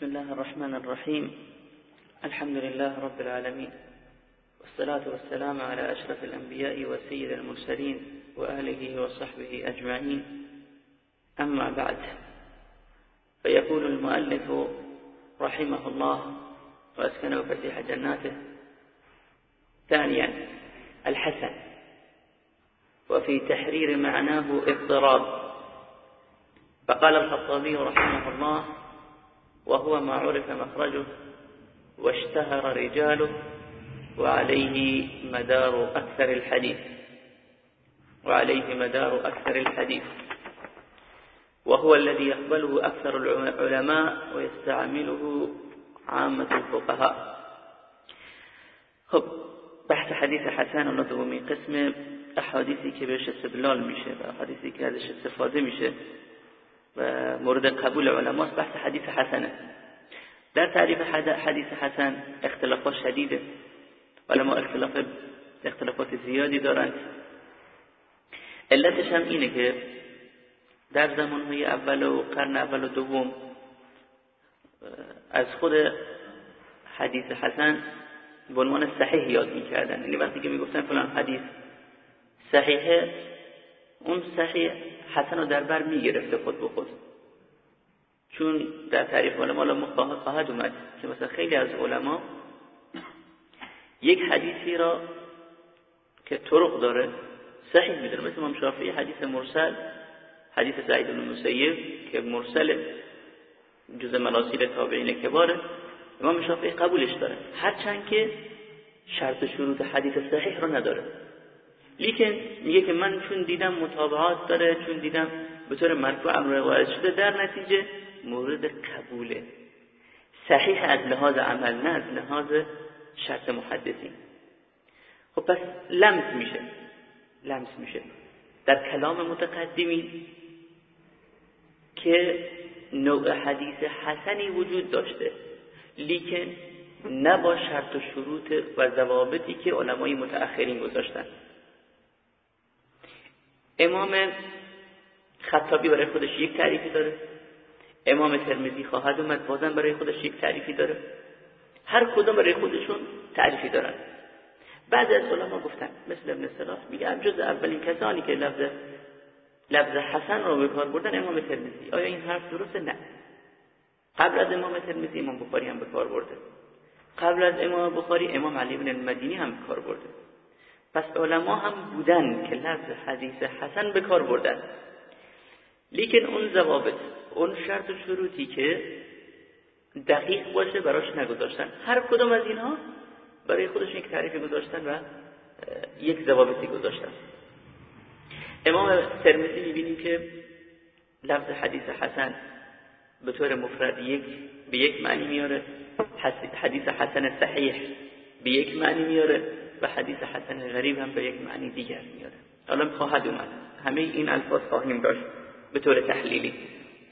بسم الله الرحمن الرحيم. الحمد لله رب العالمين. والصلاة والسلام على أشرف الأنبياء وسيد المرسلين وآله وصحبه أجمعين. أما بعد فيقول المؤلف رحمه الله وأسكنه فسيح جناته ثانيا الحسن. وفي تحرير معناه اضطراب. فقال الخطابي رحمه الله وهو ما عرف مخرجه واشتهر رجاله وعليه مدار أكثر الحديث. وعليه مدار أكثر الحديث. وهو الذي يقبله أكثر العلماء ويستعمله عامة الفقهاء. خب بحث حديث حسن و دومین قسم احادیثی که بهش استدلال میشه و احادیثی که ازش استفاده مورد قبول علماست بحث حدیث حسنه. در تعریف حدیث حسن اختلافات شدیده. علما اختلاف اختلافات زیادی دارند. علتش هم اینه که در زمانهای اول و قرن اول و دوم از خود حدیث حسن به عنوان صحیح یاد می‌کردن. یعنی وقتی که می‌گفتن فلان حدیث صحیحه اون صحیح حسن رو در بر می‌گرفته خود به خود. چون در تعریف علما الان خواهد اومد که مثلا خیلی از علما یک حدیثی را که طرق داره صحیح می‌دونه. مثل امام شافعی حدیث مرسل حدیث سعید بن مسیب که مرسل جز مناصیر تابعین کباره. امام شافعی قبولش داره. هرچند که شرط شروط حدیث صحیح رو نداره. لیکن میگه که من چون دیدم مطابعات داره چون دیدم به طور مرفوع امر روایت شده در نتیجه مورد قبوله. صحیح از لحاظ عمل نه از لحاظ شرط محدثی. خب پس لمس میشه. لمس میشه. در کلام متقدمی که نوع حدیث حسنی وجود داشته لیکن نه با شرط و شروط و ضوابطی که علمای متأخرین گذاشتن. امام خطابی برای خودش یک تعریفی داره. امام ترمذی خواهد اومد بازم برای خودش یک تعریفی داره. هر کدوم برای خودشون تعریفی دارن. بعضی از علما گفتن مثل ابن سلاح میگه جز اولین کسانی که لفظ لفظ حسن رو به کار بردن امام ترمذی. آیا این حرف درسته؟ نه. قبل از امام ترمذی امام بخاری هم به کار برده. قبل از امام بخاری امام علی بن المدینی هم کار برده. پس علما هم بودن که لفظ حدیث حسن به کار بردن. لیکن اون ضوابط اون شرط و شروطی که دقیق باشه براش نگذاشتن. هر کدوم از اینها برای خودشون یک تعریفی گذاشتن و یک ضوابطی گذاشتن. امام ترمذی می‌بینیم که لفظ حدیث حسن به طور مفرد یک به یک معنی میاره. حدیث حسن صحیح به یک معنی میاره. و حدیث حسن غریب هم به یک معنی دیگر میاره حالا خواهد اومد. همه این الفاظ خواهیم داشت به طور تحلیلی.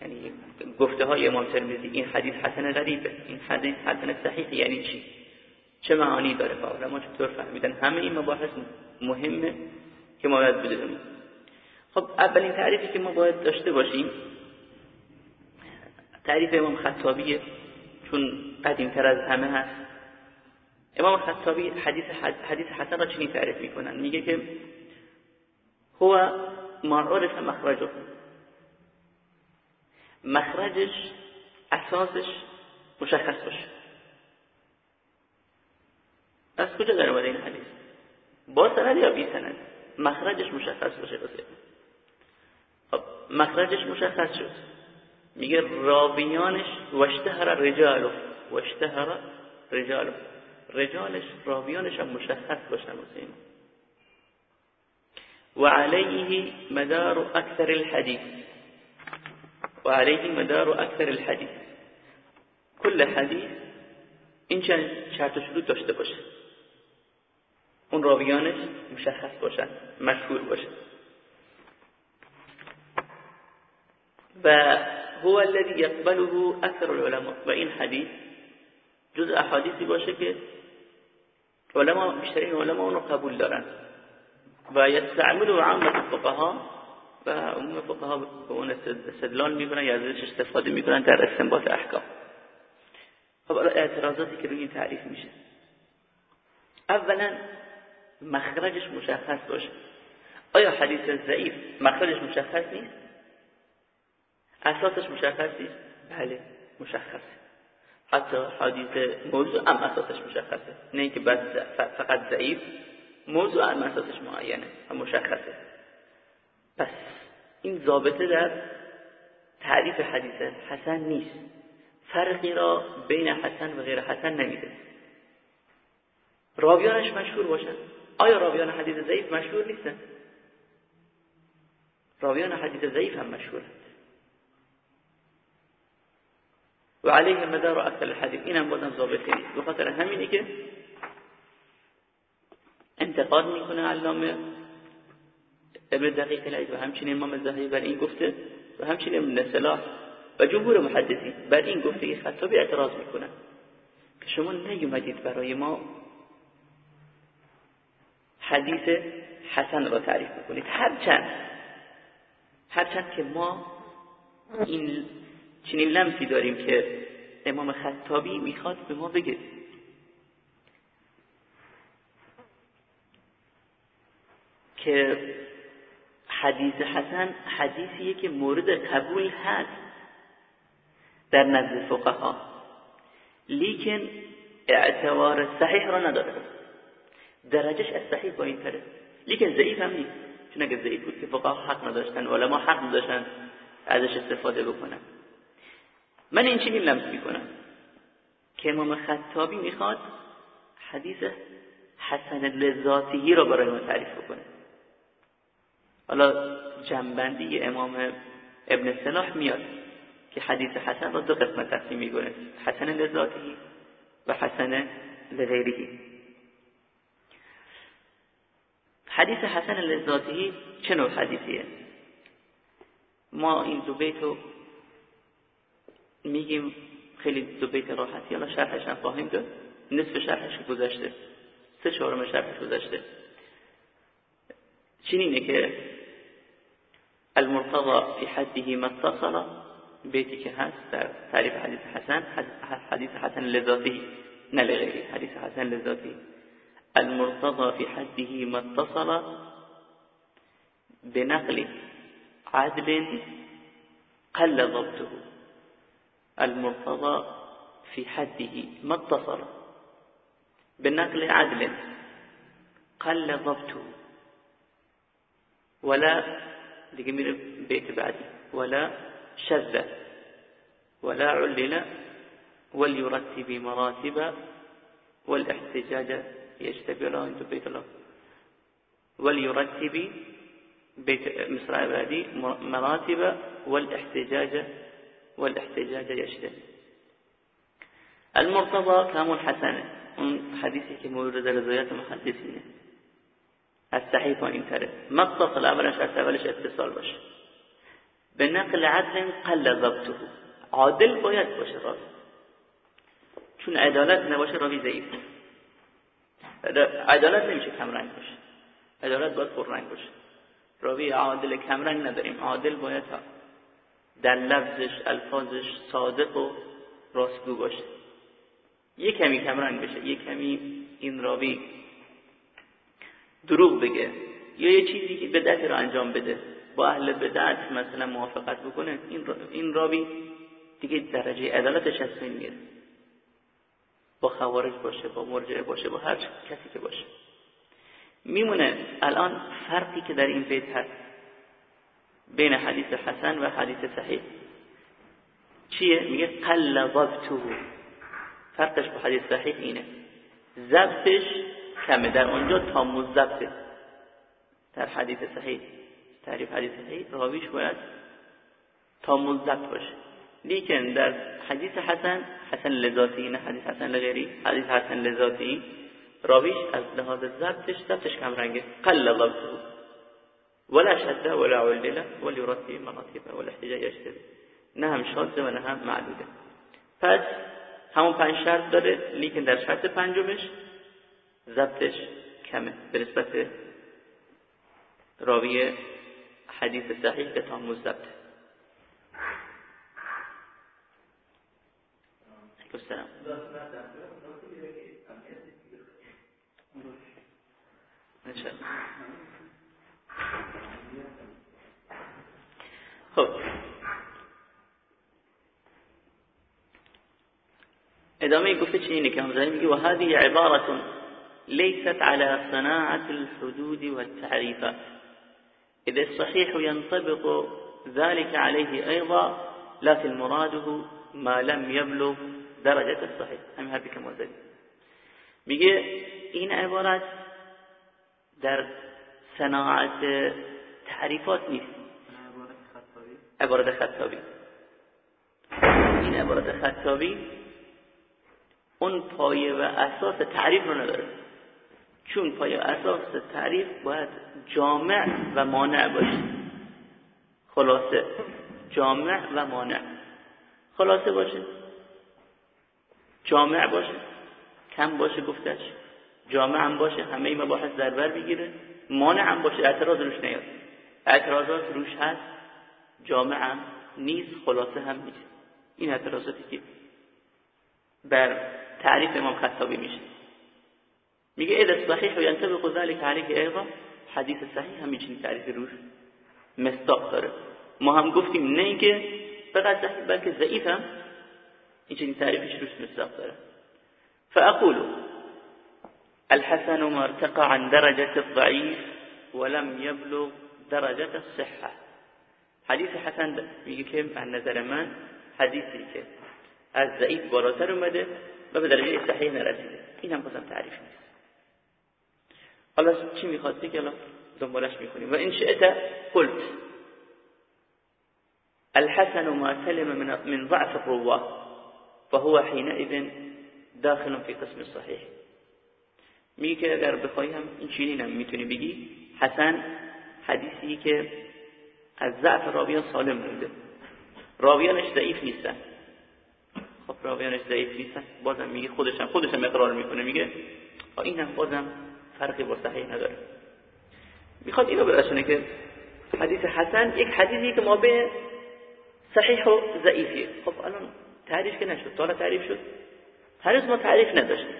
یعنی گفته های امام ترمذی این حدیث حسن غریبه این حدیث حسن صحیح یعنی چی؟ چه معانی داره؟ و علما چطور فهمیدن؟ همه این مباحث مهمه که ما باید بدونیم. خب اولین تعریفی که ما باید داشته باشیم تعریف امام خطابیه چون قدیمتر از همه هست. امام خطابی حدیث حدیث حسن را چنین تعریف می‌کنن. میگه که هو ما عرف مخرجه. مخرجش اساسش مشخص باشه. از کجا در این حدیث؟ با سند یا بی سند؟ مخرجش مشخص باشه بسید خب مخرجش مشخص شد. میگه راویانش واشتهر رجالو. واشتهر رجالو. رجالش راویانش هم مشخص باشن واسه و علیه مدار اکثر الحدیث. و علیه مدار اکثر الحدیث. کل حدیث این چند شرط و شروط داشته باشه. اون راویانش مشخص باشن مشهور باشه و هو الذي يقبله اكثر العلماء. و این حدیث جز احادیثی باشه که علما بیشترین علما اون رو قبول دارن. و یستعمل عامه الفقهاء و عموم فقها به اون استدلال می‌کنن یا ازش استفاده می‌کنن در استنباط احکام. خب اعتراضاتی که روی این تعریف میشه. اولا مخرجش مشخص باشه. آیا حدیث ضعیف؟ مخرجش مشخص نیست؟ اساسش مشخص نیست؟ بله مشخصه. حتی حدیث موضوع هم اساسش مشخصه. نه اینکه بس فقط ضعیف موضوع هم اساسش معینه و مشخصه. پس این ضابطه در تعریف حدیث حسن نیست. فرقی را بین حسن و غیر حسن نمیده. راویانش مشهور باشن. آیا راویان حدیث ضعیف مشهور نیستن؟ راویان حدیث ضعیف هم مشهورند و علیه مدار اکل الحدیث. این هم بازم ضابطه نیست بخاطر همینی که انتقاد می‌کنه علامه ابن دقیق العید و همچنین امام زهری بر این گفته و همچنین ابن سلاح و جمهور محدثین بر این گفته ای خطابی اعتراض می‌کنن که شما نیومدید برای ما حدیث حسن را تعریف بکنید. هرچند هرچند که ما این چنین لمسی داریم که امام خطابی می‌خواد به ما بگه. که حدیث حسن حدیثیه که مورد قبول هست در نزد فقها. لیکن اعتبار صحیح را نداره. درجش از صحیح با این تره لیکن ضعیف هم نیست. چون اگه ضعیف بود که فقها حق نداشتن علما حق نداشتن ازش استفاده بکنن. من این چنین لمس می‌کنم. که امام خطابی می‌خواد حدیث حسن لذاتی را برای ما تعریف بکنه. حالا جنبندی امام ابن سلاح میاد که حدیث حسن را دو قسمت تقسیم می‌کنه حسن لذاتی و حسن لغیری حدیث حسن لذاتی چه نوع حدیثیه؟ ما این دو بیتو میگیم خیلی دو بیت راحتی. حالا شرحش هم خواهیم داد. نصف شرحش گذشته. سه چهارم شرحش گذشته. چنینه که المرتضى في حده ما بیتی که هست در تعریف حدیث حسن. حدیث حسن لذاتی. نه لغیری حدیث حسن لذاتی. المرتضى في حده ما اتصل. بنقل عدل قل ضبطه. المرتضى في حده ما اتصل بنقل عدل قل ضبطه ولا دیگه بيت بعدي ولا شذ ولا علل وليرتب مراتب والاحتجاج يشتبه له انتو بيت الله وليرتب بيت مصر بعدي مراتب والاحتجاج والاحتجاج يشتد المرتضى كامل حسنه اون حدیثی که مورد رضایت محدثینه از صحیح این تره متصل اولش اولش اتصال باشه. به نقل عدل قل ضبطه. عادل باید باشه راوی. چون عدالت نباشه راوی ضعیف عدالت نمیشه کمرنگ باشه. عدالت باید پررنگ باشه. راوی عادل کمرنگ نداریم. عادل باید در لفظش الفاظش صادق و راستگو باشه. یه کمی کمرنگ بشه یه کمی این راوی دروغ بگه یا یه چیزی که بدعت رو انجام بده. با اهل بدعت مثلا موافقت بکنه این این راوی دیگه درجه عدالتش از بین با خوارج باشه با مرجعه باشه با هر کسی که باشه. میمونه الان فرقی که در این بیت هست. بین حدیث حسن و حدیث صحیح. چیه؟ میگه قل ضبطه فرقش با حدیث صحیح اینه. ضبطش کمه. در اونجا تام ضبطه در حدیث صحیح. تعریف حدیث صحیح راویش باید تام ضبط باشه. لیکن در حدیث حسن حسن لذاتی نه حدیث حسن لغیری حدیث حسن لذاتی راویش از لحاظ ضبطش ضبطش کم رنگه قل ضبطه ولا شده ولا علله ولی رتی مراتب ولا احتجاج اشتبه نه هم شاده و نه هم معدوده. پس همون پنج شرط داره لیکن در شرط پنجمش ضبطش کمه. به نسبت راوی حدیث صحیح که تاموز ضبط. السلام. خب ادامه گفته چی اینه که همزانی میگه و هذه عبارة ليست على صناعة الحدود والتعريفات إذا الصحيح ينطبق ذلك عليه أيضا لكن مراده ما لم يبلغ درجة الصحيح. همین حرفی که میگه این عبارت در صناعت تعریفات نیست عبارت خطابی. این عبارت خطابی اون پایه و اساس تعریف رو نداره. چون پایه اساس تعریف باید جامع و مانع باشه. خلاصه جامع و مانع. خلاصه باشه. جامع باشه. کم باشه گفتش. جامع هم باشه. همه مباحث در بر بگیره مانع هم باشه. اعتراض روش نیاد. اعتراضات روش هست. جامع هم نیست خلاصه هم نیست این اعتراضاتی که بر تعریف امام خطابی میشه. میگه اذا صحیح و ینطبق ذلك علیه ایضا حدیث صحیح هم میچینی تعریف روش مستاق داره. ما هم گفتیم نه اینکه فقط صحیح بلکه ضعیف هم این تعریفش روش مستاق داره. فأقول الحسن ما ارتقى عن درجة الضعيف ولم يبلغ درجة الصحة. حدیث حسن میگه که از نظر من حدیثی که از ضعیف بالاتر اومده و به درجه صحیح نرسیده. این هم بازم تعریف نیست. حالا چی می‌خواد؟ که الان دنبالش می‌خونیم. و این شئت قلت. الحسن ما سلم من من ضعف الرواه فهو حينئذ داخل في قسم الصحيح میگه که اگر بخوای این چیزی هم می‌تونی بگی حسن حدیثی که از ضعف راویان سالم مونده راویانش ضعیف نیستن. خب راویانش ضعیف نیستن. بازم میگه خودش هم خودش هم اقرار می‌کنه. میگه این هم بازم فرقی با صحیح نداره. می‌خواد اینو برسونه که حدیث حسن یک حدیثی که ما به صحیح و ضعیفیه. خب الان تعریف که نشد. تا تعریف شد. هنوز ما تعریف نداشتیم.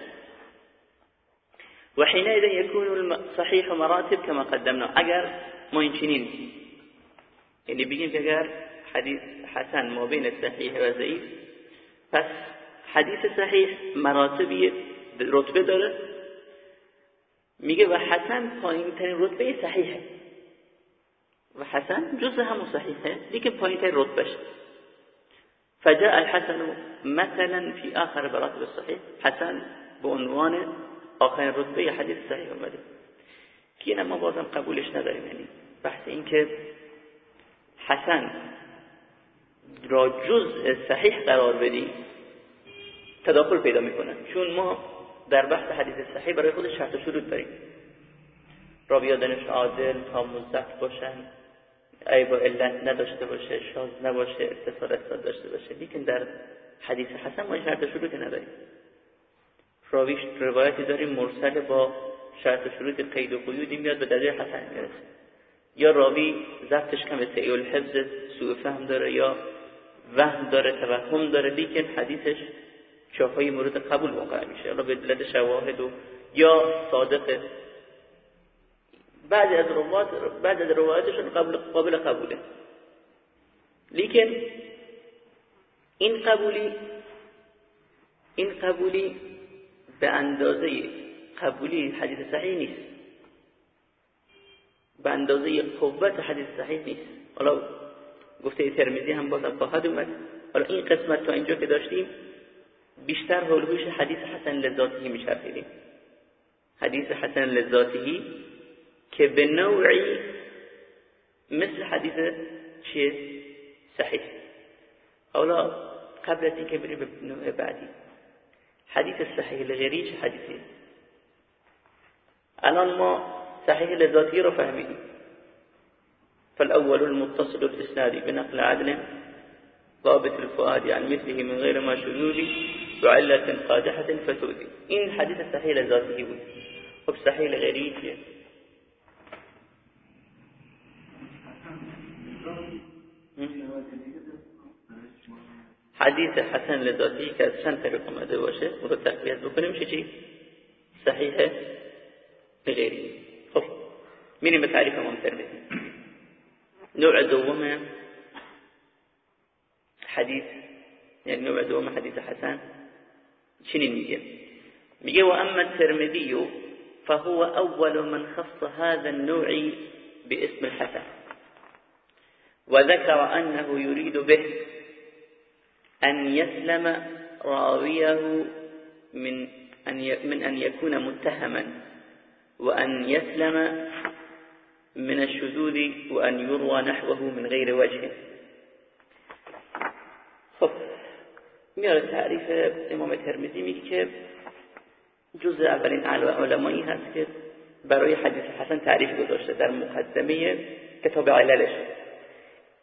وحينئذ يكون صحيح مراتب كما قدمنا. اگر ما این چنین یعنی بگیم که اگر حدیث حسن ما بین صحیح و ضعیف پس حدیث صحیح مراتبی رتبه داره. میگه و حسن پایین ترین رتبه صحیحه. و حسن جز همون صحیحه لیکن پایین ترین رتبهش. فجاء الحسن مثلا في آخر براتب الصحيح حسن بعنوان آخرین رتبه حدیث صحیح اومده. که ما بازم قبولش نداریم یعنی بحث این که حسن را جزء صحیح قرار بدیم تداخل پیدا می‌کنن. چون ما در بحث حدیث صحیح برای خود شرط و شروط داریم. راویادنش عادل تا مزدت باشن عیب و علت نداشته باشه شاز نباشه اتصال اتصال داشته باشه. لیکن در حدیث حسن ما شرط شروطی نداریم. راویش روایتی داریم مرسل با شرط شروط قید و قیودی میاد به درجه حسن می‌رسه. یا راوی ضبطش کم سعی الحفظ سوء فهم داره یا وهم داره توهم داره لیکن حدیثش چاهای مورد قبول واقع میشه. حالا به دلت شواهد و یا صادق. بعد از روایت بعد از روایتشون قبل قابل قبوله. لیکن این قبولی این قبولی به اندازه قبولی حدیث صحیح نیست. به اندازه قوت حدیث صحیح نیست. حالا گفته ترمیزی هم باز خواهد اومد. حالا این قسمت تا اینجا که داشتیم بیشتر هلوش حدیث حسن لذاتی میشرفیدیم حدیث حسن لذاتی که به نوعی مثل حدیث چیه صحیح. حالا قبل از اینکه بریم به نوع بعدی. حدیث صحیح لغیری چه حدیثی الان ما صحیح لذاتی رو فهمیدیم فالأول المتصل الإسنادي بنقل عدل ضابط الفؤاد عن مثله من غير ما شذوذ وعلة قادحة فتؤذي. این حدیث صحیح لذاتی بود. خب حدیث حسن لذاتی که از چند طریق آمده باشه اون رو تقویت فصل من المتعرفة ومتربتي نوع دوما حديث يعني نوع دوما حديث حسن. شنو نيجي نيجي وأما الترمذي فهو أول من خص هذا النوع باسم الحسن. وذكر أنه يريد به أن يسلم راويه من أن من أن يكون متهما. وأن يسلم من الشذوذ وأن يروى نحوه من غير وجه. خب میاره تعریف امام ترمذی میگه که جز اولین علمایی هست که برای حدیث حسن تعریف گذاشته در مقدمه کتاب عللش.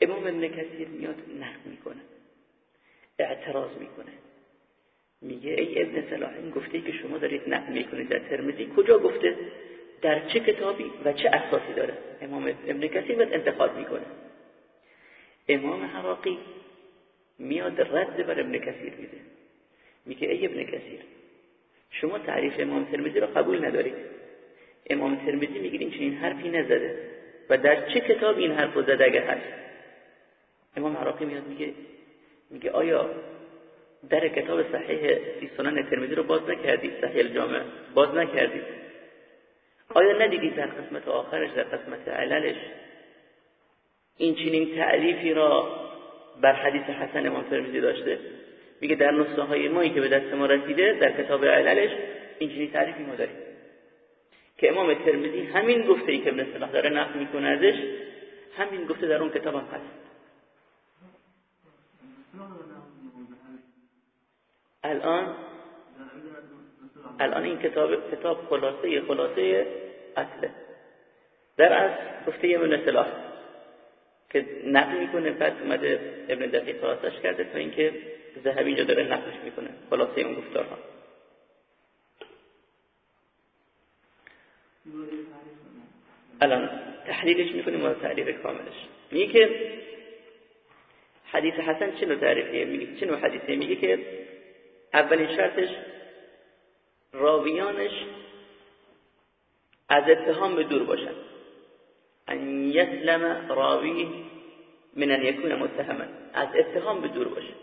امام ابن کثیر میاد نقد می‌کنه اعتراض می‌کنه. میگه ای ابن صلاح این گفته ای که شما دارید نقد می‌کنید در ترمذی کجا گفته؟ در چه کتابی و چه اساسی داره. امام ابن کثیر باید انتخاب می‌کنه. امام حراقی میاد رد بر ابن کثیر میده. میگه ای ابن کثیر شما تعریف امام ترمذی را قبول ندارید امام ترمذی میگه این چنین حرفی نزده و در چه کتاب این حرف زده اگه هست؟ امام عراقی میاد میگه میگه آیا در کتاب صحیح سنن ترمذی رو باز نکردید صحیح الجامع باز نکردید آیا ندیدید در قسمت آخرش در قسمت عللش این چنین تعریفی را بر حدیث حسن امام ترمذی داشته؟ میگه در نسخه های مایی که به دست ما رسیده در کتاب عللش این چنین تعریفی ما داریم. که امام ترمذی همین گفته ای که ابن صلاح داره نقل می‌کنه ازش همین گفته در اون کتاب هم هست. الان؟ الان این کتاب کتاب خلاصه خلاصه اصله. در از گفته صلاح که نقل می‌کنه بعد اومده ابن دقیق خلاصش کرده تا اینکه ذهبی اینجا داره نقلش می‌کنه خلاصه اون گفتارها. الان تحلیلش می‌کنیم و تعریف کاملش. میگه که حدیث حسن چه نوع تعریفیه؟ میگه چه نوع حدیثیه؟ میگه که اولین شرطش راویانش از اتهام به دور باشن ان یسلم راوی من ان یکون متهما. از اتهام به دور باشه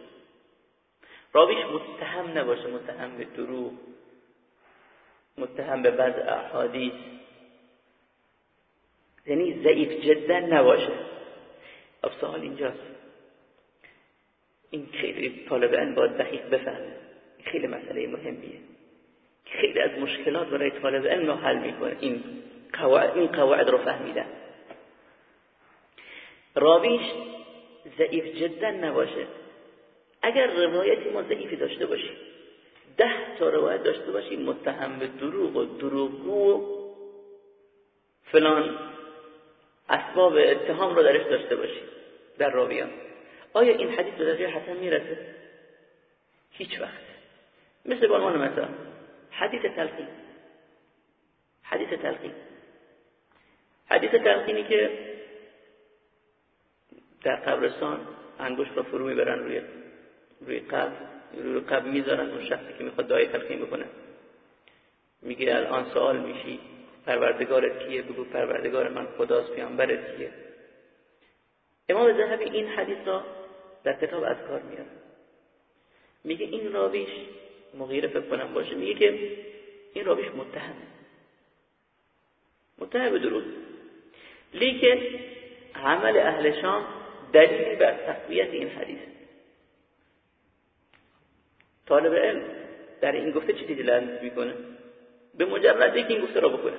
راویش متهم نباشه متهم به دروغ متهم به بعض احادیث. یعنی ضعیف جدا نباشه. اب سوال اینجاست. این خیلی طالب علم باید دقیق بفهمه. خیلی مسئله مهمیه. خیلی از مشکلات برای طالب علم رو حل می‌کنه. این قواعد این قواعد رو فهمیدن. راویش ضعیف جدا نباشه. اگر روایتی ما ضعیفی داشته باشیم ده تا روایت داشته باشیم متهم به دروغ و دروغگو و فلان اسباب اتهام رو درش داشته باشیم در راویان. آیا این حدیث به درجه حسن می‌رسه؟ هیچ وقت. مثل به عنوان مثلا حدیث تلقین. حدیث تلقین. حدیث تلقینی که در قبرستان انگشت رو فرو می‌برن روی روی قبر روی قبر می‌ذارن اون شخصی که می‌خواد دعای تلقین بکنه. میگه الان سوال میشی پروردگارت کیه؟ بگو پروردگار من خداست پیامبرت کیه؟ امام ذهبی این حدیث را در کتاب اذکار میاره میگه این راویش مغیره فکر کنم باشه میگه که این راویش متهم. متهم درود. لیکن عمل اهل شام دلیل بر تقویت این حدیث. طالب علم در این گفته چی دلالت می‌کنه؟ به مجرد که این گفته را بکنه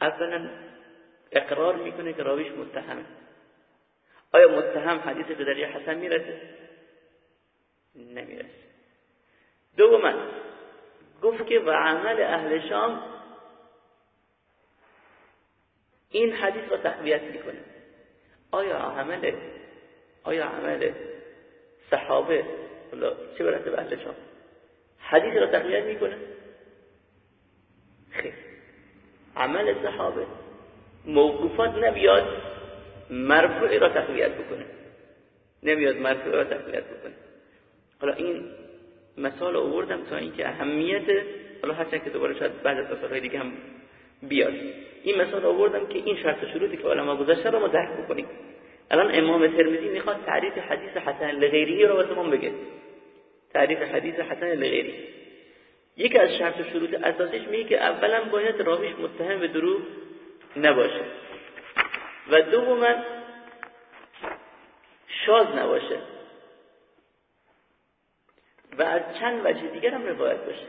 اولا اقرار می‌کنه که راویش متهمه آیا متهم حدیث به درجه حسن می‌رسه؟ نمی‌رسه. دوما گفت که و عمل اهل شام این حدیث را تقویت می‌کنه. آیا عمل آیا عمل صحابه چه برسه به اهل شام؟ حدیث را تقویت می‌کنه؟ خیر. عمل صحابه موقوفات نبیاد مرفوع را تقویت بکنه. نمیاد مرفوع را تقویت بکنه. حالا این مثال آوردم تا اینکه اهمیت حالا هرچند که دوباره شاید بعد از مثالهای دیگه هم بیاد. این مثال آوردم که این شرط شروطی که علما گذاشته رو ما درک بکنیم. الان امام ترمذی می‌خواد تعریف حدیث حسن لغیری رو واسمون بگه. تعریف حدیث حسن لغیری. یکی از شرط شروط اساسیش میگه که اولا باید راویش متهم به دروغ نباشه. و دوما شاز نباشه. و از چند وجه دیگر هم روایت باشه.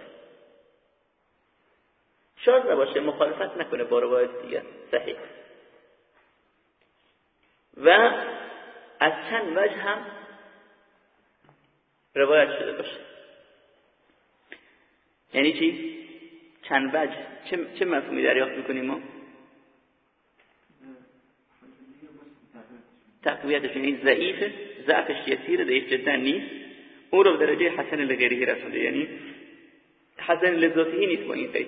شاز نباشه مخالفت نکنه با روایت دیگر. صحیح. و از چند وجه هم روایت شده باشه. یعنی چی؟ چند وجه. چه, چه مفهومی دریافت می‌کنیم ما؟ تقویتش یعنی ضعیفه ضعفش یسیره ضعیف جدا نیست. أو رو درجة حسن لغیری رسونده یعنی حسن لذاتی نیست با این قید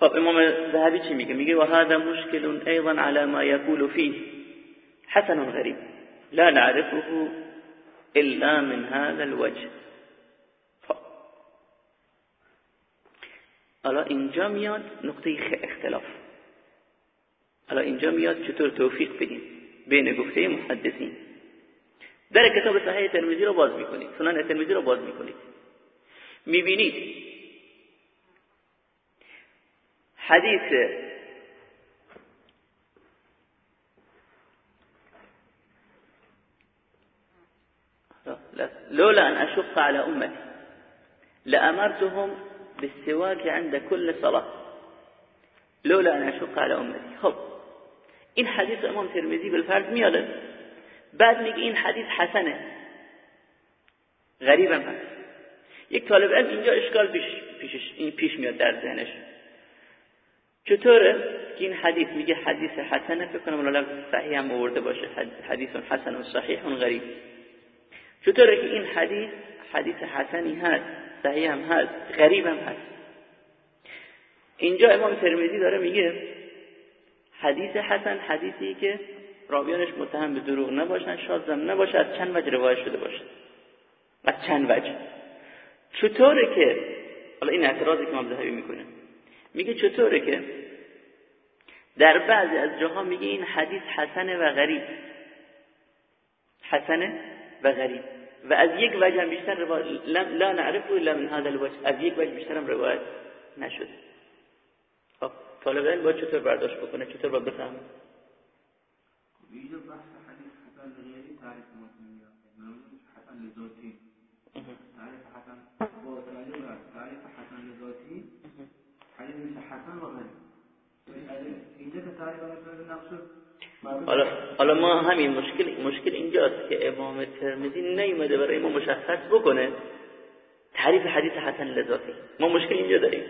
خب إمام ذهبی چی میگه میگه و هذا مشکل ایضا على ما يقول فيه حسن غریب لا نعرفه إلا من هذا الوجه. حالا اینجا میاد نقطة اختلاف. حالا اینجا میاد چطور توفیق بدیم بین گفته محدثین. در کتاب صحیح ترمذی رو باز می‌کنید سنن ترمذی رو باز می‌کنید می‌بینید حدیث لولا أن أشق على أمتي لأمرتهم بالسواك عند كل صلاة. لولا أن أشق على أمتي. خب این حدیث امام ترمذی بالفرض میاده. بعد میگه این حدیث حسنه. غریبم هست. یک طالب علم اینجا اشکال پیش پیشش این پیش میاد در ذهنش. چطوره؟ که این حدیث میگه حدیث حسنه فکر کنم لفظ صحیح هم آورده باشه. حدیث حسن و صحیح و غریب. چطوره که این حدیث حدیث حسنی هست صحیح هم هست غریب هم هست؟ اینجا امام ترمذی داره میگه حدیث حسن حدیثی که راویانش متهم به دروغ نباشن شازم نباشه از چند وجه روایت شده باشه؟ از چند وجه؟ چطوره که حالا این اعتراضی که امام ذهبی می‌کنه میگه چطوره که در بعضی از جاها میگه این حدیث حسنه و غریب. حسنه و غریب. و از یک وجه بیشتر روایت لا نعرف الا من هذا الوجه. از یک وجه بیشتر هم روایت نشده. خب طالب علم باید چطور برداشت بکنه؟ چطور باید بفهمه؟ حسن حسن حسن مثل حسن اینجا که تعریف نقص حالا حالا ما همین مشکل مشکل اینجاست که امام ترمذی نیومده برای ما مشخص بکنه تعریف حدیث حسن لذاتی ما مشکل اینجا داریم.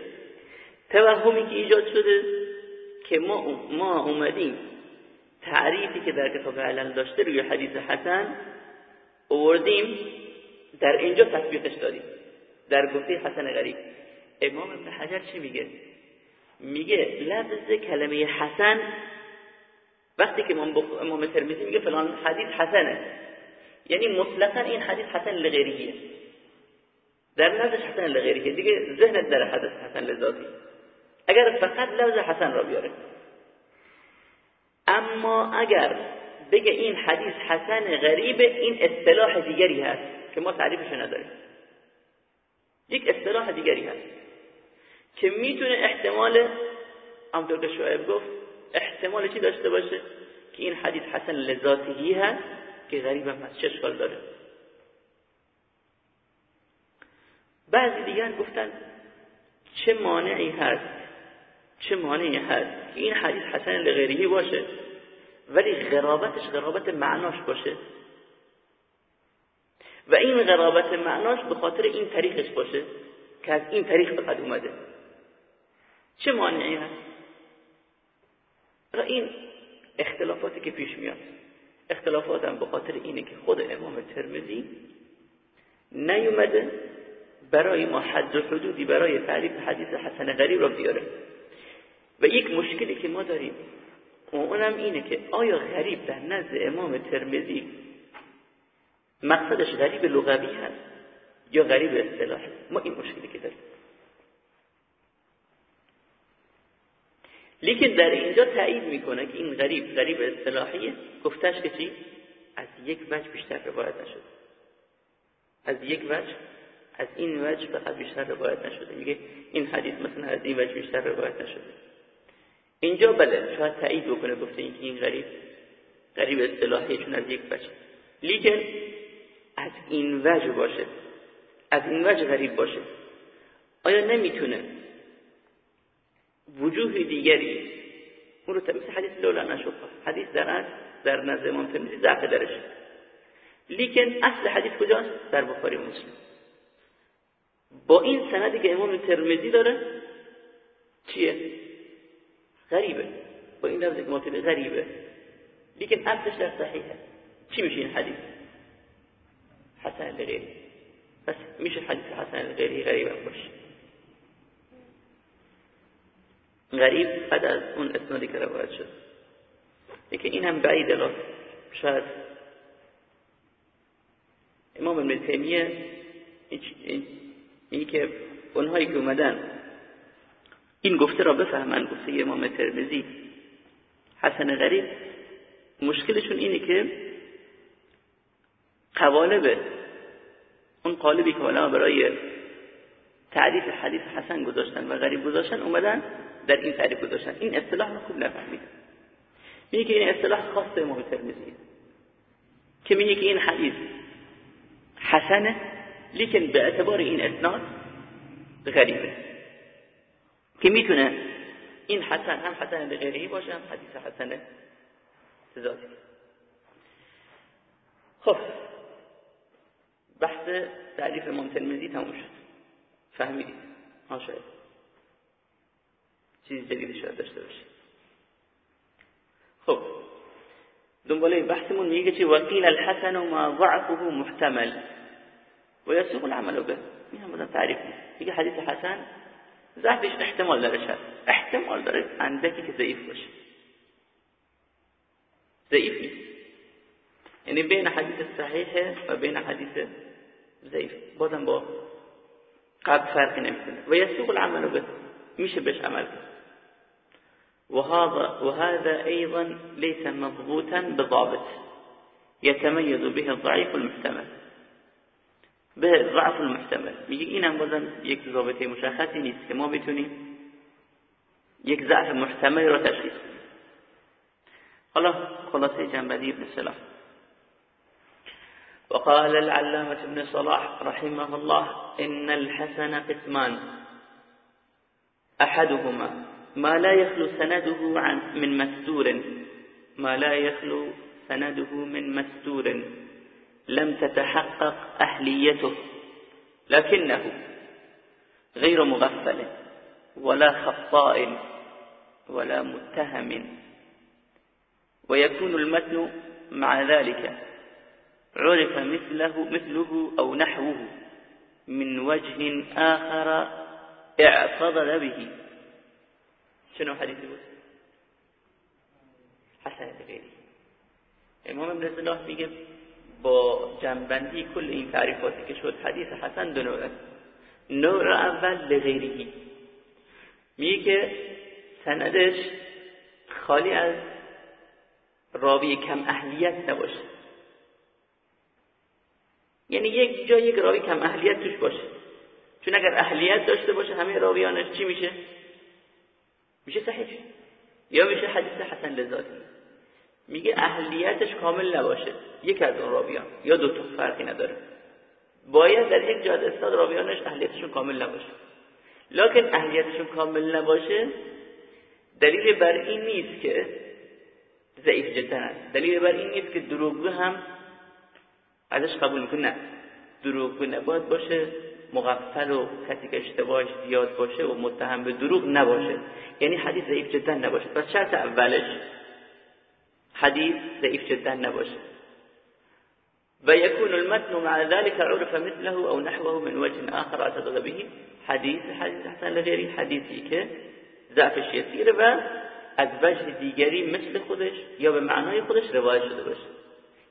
توهمی که ایجاد شده که ما ما اومدیم تعریفی که در کتاب علل داشته روی حدیث حسن اووردیم در اینجا تطبیقش دادیم در گفته حسن غریب. امام ابن حجر چی میگه؟ میگه لفظ کلمه حسن وقتی که امام, بخ... امام ترمذی میگه فلان حدیث حسنه. یعنی مطلقا این حدیث حسن لغیریه. در نظرش حسن لغیریه. دیگه ذهنت در حدیث حسن لذاتی. اگر فقط لفظ حسن را بیاره. اما اگر بگه این حدیث حسن غریب این اصطلاح دیگری هست که ما تعریفش نداریم. یک اصطلاح دیگری هست که می‌تونه احتمال همطور که شعب گفت احتمال چی داشته باشه؟ که این حدیث حسن لذاتی هست که غریب هم هست چه داره. بعضی دیگر گفتن چه مانعی هست چه مانعی هست که این حدیث حسن لغیری باشه؟ ولی غرابتش غرابت معناش باشه. و این غرابت معناش به خاطر این طریقش باشه که از این طریق فقط اومده. چه مانعی هست؟ این اختلافاتی که پیش میاد اختلافات هم به خاطر اینه که خود امام ترمذی نیومده برای ما حد و حدودی برای تعریف حدیث حسن غریب را بیاره. و یک مشکلی که ما داریم و اونم اینه که آیا غریب در نزد امام ترمذی مقصدش غریب لغوی هست یا غریب اصطلاحی ما این مشکلی که داریم. لیکن در اینجا تایید می‌کنه که این غریب غریب اصطلاحی گفتش که چی؟ از یک وجه بیشتر روایت نشده. از یک وجه از این وجه فقط بیشتر روایت نشده. میگه این حدیث مثلا از این وجه بیشتر روایت نشده. اینجا بله شاید تایید بکنه گفته این این غریب غریب اصطلاحی چون از یک وجه لیکن از این وجه باشه از این وجه غریب باشه. آیا نمی‌تونه وجوه دیگری اون رو مثل حدیث لولا نشوفه حدیث در در نزد امام ترمذی ضعف درش. لیکن اصل حدیث کجاست؟ در بخاری مسلم. با این سندی که امام ترمذی داره چیه؟ غریبه با این که ما غریبه لیکن اصلش در صحیحه چی میشه این حدیث حسن لغیری بس میشه حدیث حسن لغیری غریب باشه غریب بعد از اون اسنادی که روایت شد لیکن این هم بعید الان شاید امام ابن تیمیه اینی که اونهایی که اومدن این گفته را بفهمن گفته امام ترمزی حسن غریب. مشکلشون اینه که قوالبه. اون قالبی که علما برای تعریف حدیث حسن گذاشتن و غریب گذاشتن اومدن در این تعریف گذاشتن. این اصطلاح رو خوب نفهمیدن. میگه که این اصطلاح خاص امام ترمذی. که میگه که این حدیث حسنه لیکن به اعتبار این اسناد غریبه. که می‌تونه این حسن هم حسن به غیری باشه هم حدیث حسنه ذاتی. خب بحث تعریف امام تموم شد. فهمیدید ها شاید چیزی جدیدی شاید داشته باشید خب دنباله بحثمون میگه چی وقیل الحسن ما ضعفه محتمل. و یسوق العمل به. این هم تعریف نیست. میگه حدیث حسن ضعفش احتمال داره شد احتمال داره اندکی که ضعیف باشه. ضعیف یعنی بین حدیث صحیحه و بین حدیث ضعیف. بازم با قبل فرقی نمی‌کنه. و یسوق العمل به میشه بهش عمل کرد. وهذا, وهذا أيضا ليس مضبوطا بضابط. يتميز به الضعيف المحتمل. به ضعف المحتمل. میگه اینم بازم یک ضابطه مشخصی نیست که ما بتونیم یک ضعف محتمل را تشخیص کنیم حالا خلاصه جنبدی ابن سلام. وقال العلامة ابن صلاح رحمه الله إن الحسن قسمان. أحدهما ما لا يخلو سنده عن من مستور. ما لا يخلو سنده من مستور. لم تتحقق أهليته لكنه غير مغفل ولا خطاء ولا متهم. ويكون المتن مع ذلك عرف مثله مثله أو نحوه من وجه آخر اعتضد به. شنو حدیثی بود حسن غیری إمام ابن صلاح میگه با جنبندی کل این تعریفاتی که شد حدیث حسن دو نوع نوع اول لغیری میگه که سندش خالی از راوی کم اهلیت نباشه. یعنی یک جا یک راوی کم اهلیت توش باشه. چون اگر اهلیت داشته باشه همه راویانش چی میشه؟ میشه صحیح. یا میشه حدیث حسن لذاتی. میگه اهلیتش کامل نباشه. یک از اون راویان یا دو تا فرقی نداره. باید در یک جاد استاد راویانش اهلیتشون کامل نباشه. لکن اهلیتشون کامل نباشه دلیل بر این نیست که ضعیف جدا است دلیل بر این نیست که دروغگو هم ازش قبول می‌کنه نه دروغگو نباید باشه مغفل و کسی که اشتباهش زیاد باشه و متهم به دروغ نباشه. یعنی حدیث ضعیف جدا نباشه. پس شرط اولش حدیث ضعیف جدا نباشه و یکون المتن مع ذلك عرف مثله أو نحوه من وجه آخر اعتقد به حدیث حدیث حسن لغیری حدیثی که ضعفش یسیره و از وجه دیگری مثل خودش یا به معنای خودش روایت شده باشه.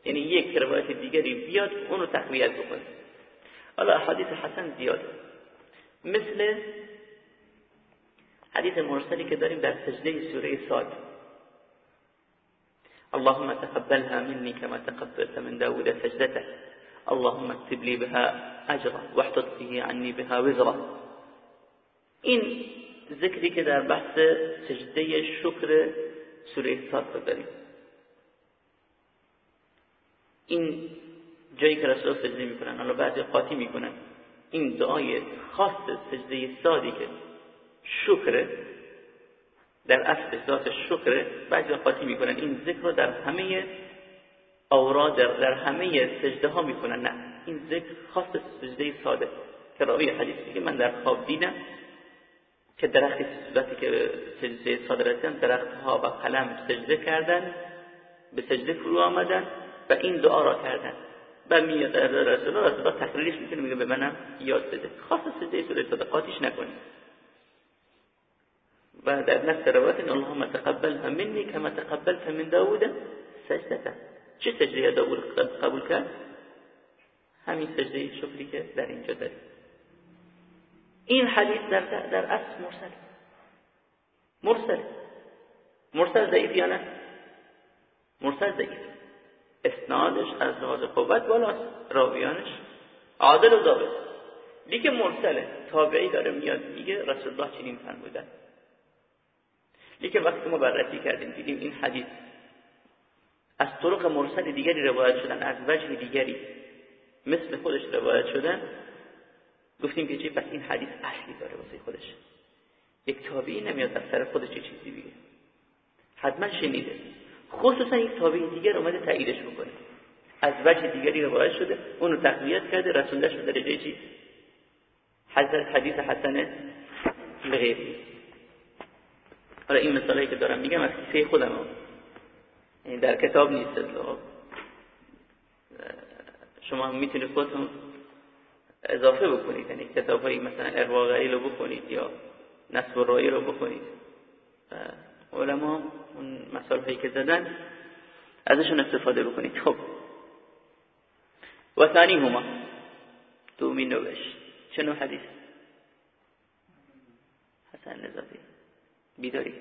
یعنی یک روایت دیگری بیاد اونو تقویت بکنه. حالا حدیث حسن زیاد. مثل حدیث مرسلی که داریم در سجده سوره اللهم تقبلها مني كما تقبلت من داود سجدته. اللهم اكتب لي بها اجرا واحتط به عني بها وزرا. این ذکری که در بحث سجده شکر سوره صاد داریم. این جایی که رسول سجده می‌کنن حالا بعضی قاطی می‌کنن این دعای خاص سجده صادی که شکر در اصل ذات شکر بعضی قاطی می‌کنن این ذکر رو در همه اوراد در, در همه سجده ها می‌کنن نه این ذکر خاص سجده ساده که راوی حدیث میگه من در خواب دیدم که درختی وقتی که سجده ساده رسیدن درخت ها و قلم سجده کردن به سجده فرو آمدن و این دعا را کردن و میاد رسول الله تکرارش می‌کنه میگه به منم یاد بده خاص سجده ساده قاطیش نکنید در نفس روایت اللهم تقبلها مني كما تقبلت من داود سجدته چه سجده داود قبول کرد؟ همین سجده شکری که در اینجا داریم. این حدیث در, در اصل مرسل. مرسل. مرسل ضعیف یا نه؟ مرسل ضعیف. اسنادش از لحاظ قوت بالاست راویانش عادل و ضابط. لیکن مرسله تابعی داره میاد میگه رسول الله چنین فرمودن. لیکن وقتی ما بررسی کردیم دیدیم این حدیث از طرق مرسل دیگری روایت شدن از وجه دیگری مثل خودش روایت شدن گفتیم که چی؟ پس این حدیث اصلی داره واسه خودش. یک تابعی نمیاد از سر خودش چیزی بگه. حتما شنیده. خصوصا یک تابعی دیگر اومده تاییدش بکنه. از وجه دیگری روایت شده اونو تقویت کرده رسوندش به درجه چی؟ حضرت حدیث حسن لغیری حالا این مثالی که دارم میگم از کیسه خودم یعنی در کتاب نیست شما می‌تونید خودتون اضافه بکنید. یعنی کتاب هایی مثلا ارواقعی رو بکنید یا نصب رایی رو بکنید. علما اون مثال هایی که زدن ازشون استفاده بکنید. خب. و ثانی هما دومین نوش چه نوع حدیث؟ حسن نظافی بیداری.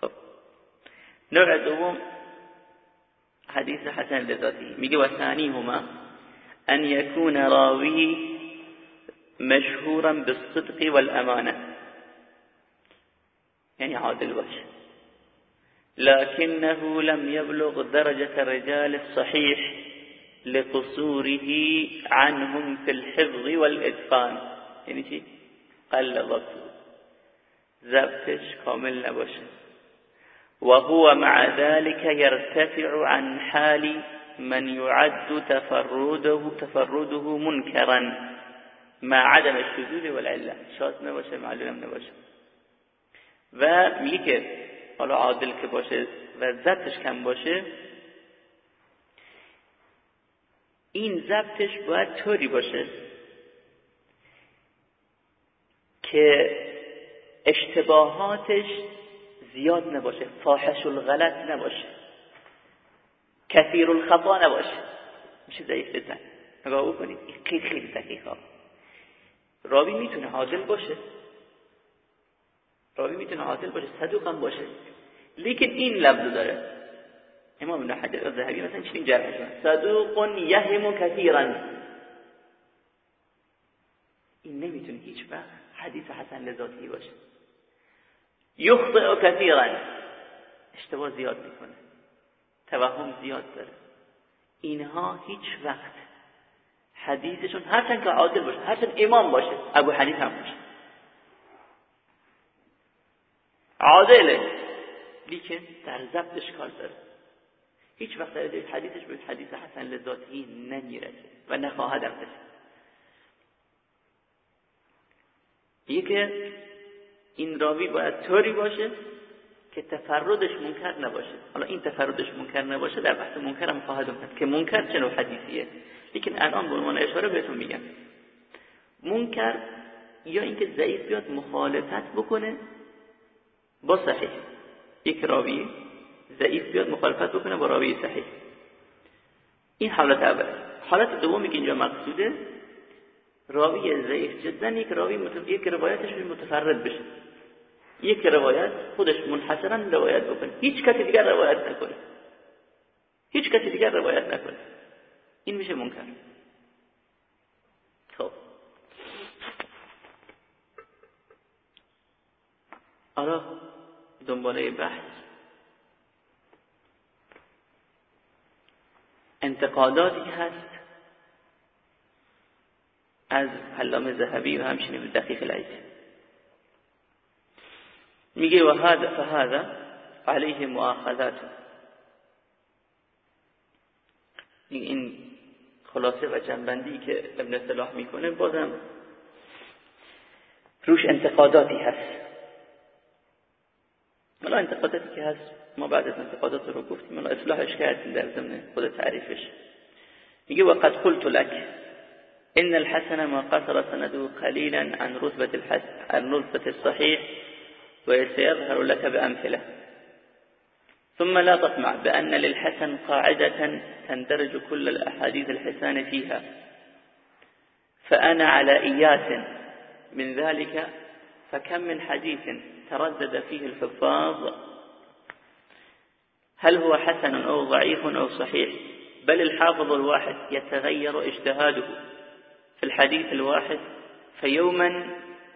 خب. نوع دوم حدیث حسن لذاتی میگه و ثانی هما ان يكون راوی مشهورا بالصدق والامانه. يعني عادل باشه. لكنه لم يبلغ درجة الرجال الصحيح لقصوره عنهم في الحفظ والإتقان. يعني چی؟ قل ضبطه ضبطش کامل نباشه. و هو مع ذلك يرتفع عن حال من يعد تفرده تفرده منكرا. مع عدم الشذوذ والعله شاذ نباشه معلوم نباشه. و میگه حالا عادل که باشه و ضبطش کم باشه این ضبطش باید طوری باشه که اشتباهاتش زیاد نباشه فاحش الغلط نباشه کثیر الخطا نباشه. میشه ضعیف بزن نگاه بکنید خیلی خیلی دقیقا راوی می‌تونه عادل باشه. راوی می‌تونه عادل باشه صدوق هم باشه. لیکن این لفظ داره. امام ابن حجر الذهبی مثلا چنین جرحش صدوق یهم کثیرا این نمی‌تونه هیچ وقت حدیث حسن لذاتی باشه. یخطئ کثیرا اشتباه زیاد می‌کنه. توهم زیاد داره. اینها هیچ وقت حدیثشون هرچند که عادل باشه هرچند امام باشه ابو حنیف هم باشه. عادله. لیکن در ضبط اشکال داره. هیچ وقت در حدیثش به حدیث حسن لذاتی نمی‌رسه و نخواهد رسید. یکی این راوی باید طوری باشه که تفردش منکر نباشه. حالا این تفردش منکر نباشه در بحث منکر هم خواهد اومد که منکر چه نوع حدیثیه. لیکن الان به عنوان اشاره بهتون میگم. منکر یا اینکه ضعیف بیاد مخالفت بکنه با صحیح. یک راوی ضعیف بیاد مخالفت بکنه با راوی صحیح. این حالت اول. حالت دومی که اینجا مقصوده راوی ضعیف جدا یک راوی متف... یک روایتش متفرد بشه. یک روایت خودش منحصرا روایت بکنه. هیچ کسی دیگر روایت نکنه. هیچ کسی دیگر روایت نکنه. این میشه منکر. خب. حالا دنباله بحث. انتقاداتی هست از علامه ذهبی و همچنین دقیق العید. میگه و هذا فهذا علیه مؤاخذات. این خلاصه و جنبندی که ابن صلاح می‌کنه بازم روش انتقاداتی هست. حالا انتقاداتی که هست ما بعد از انتقادات رو گفتیم. حالا اصلاحش کردیم در ضمن خود تعریفش. میگه وقد قلت لك ان الحسن ما قصر سنده قليلا عن رتبة الحسن عن رتبة الصحيح وسيظهر لك بأمثلة. ثم لا تطمع بأن للحسن قاعدة تندرج كل الأحاديث الحسان فيها. فأنا على إياس من ذلك فكم من حديث تردد فيه الحفاظ؟ هل هو حسن أو ضعيف أو صحيح؟ بل الحافظ الواحد يتغير اجتهاده. في الحديث الواحد فيوما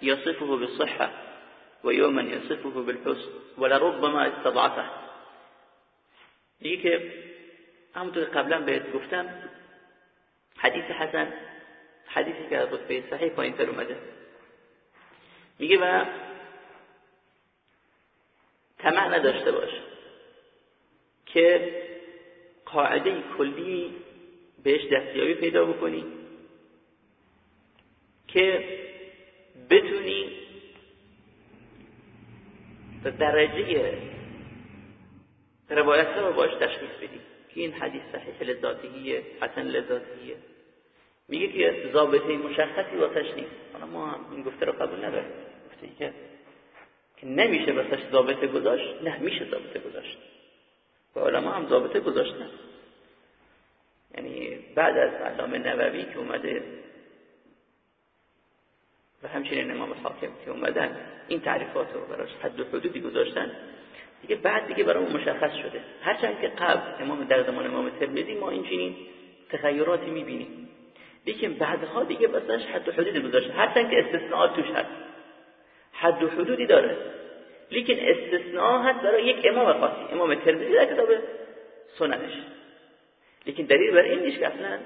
يصفه بالصحة. ويوما يصفه بالحسن ولربما استضعفه. دیگه که همونطور قبلا بهت گفتم حدیث حسن حدیثی که از رتبه صحیح پایین تر اومده. میگه و طمع نداشته باش که قاعده کلی بهش دستیابی پیدا بکنی که بتونی به درجه روایت رو باش تشخیص بدی که این حدیث صحیح لذاتیه حسن لذاتیه. میگه که ضابطه مشخصی واسش نیست. حالا ما این گفته رو قبول نداریم. گفته که که نمیشه واسش ضابطه گذاشت. نه میشه ضابطه گذاشت. و علما هم ضابطه گذاشتن. یعنی بعد از علامه نووی که اومده و همچنین امام حاکم که اومدن این تعریفات رو براش حد و حدودی گذاشتن دیگه بعد دیگه برای مشخص شده. هرچند که قبل امام در زمان امام ترمذی ما اینچنین تغییراتی می‌بینیم. لیکن بعدها دیگه بسش حد و حدودی گذاشته. هرچند که استثناءات توش هست. حد و حدودی داره. لیکن استثناء هست برای یک امام خاصی امام ترمذی در کتاب سننش. لیکن دلیل بر این نیست که اصلا